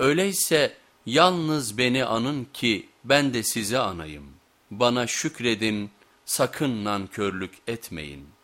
Öyleyse yalnız beni anın ki ben de sizi anayım. Bana şükredin, sakın nankörlük etmeyin.''